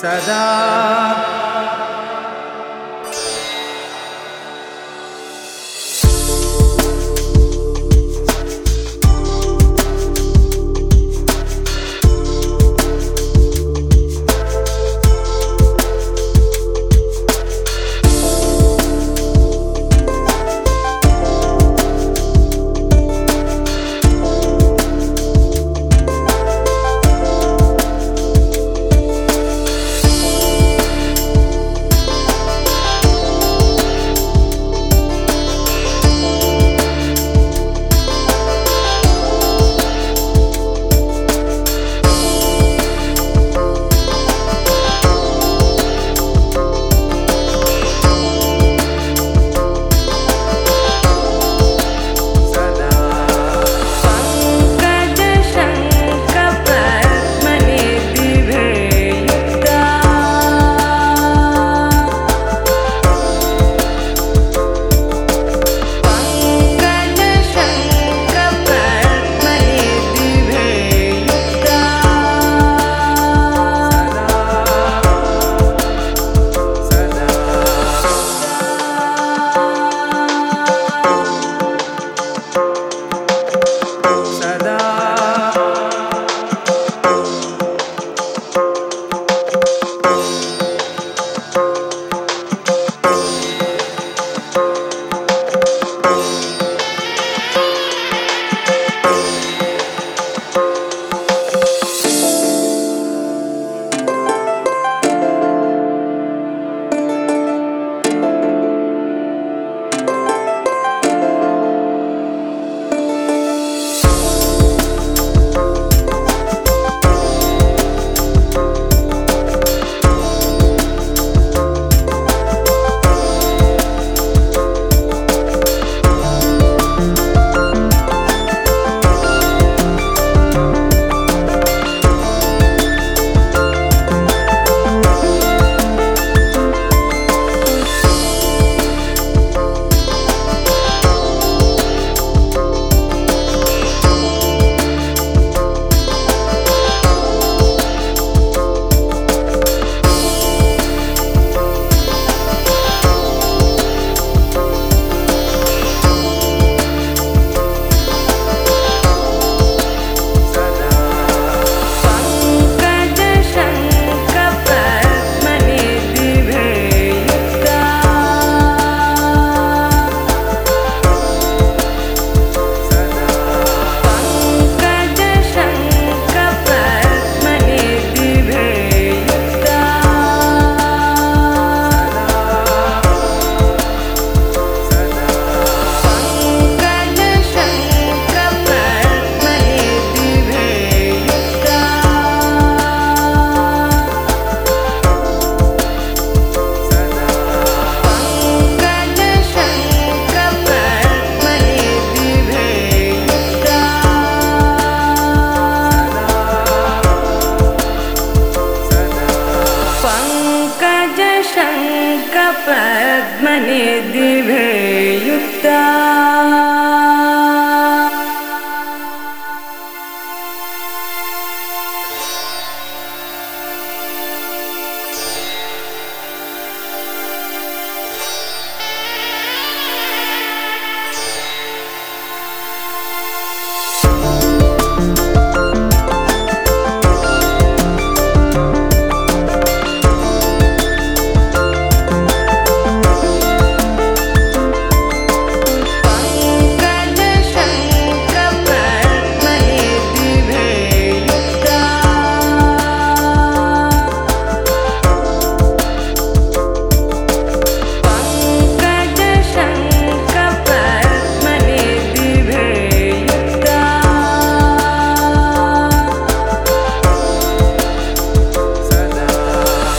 सदा शङ्कपद्मनि दिभेयुक्ता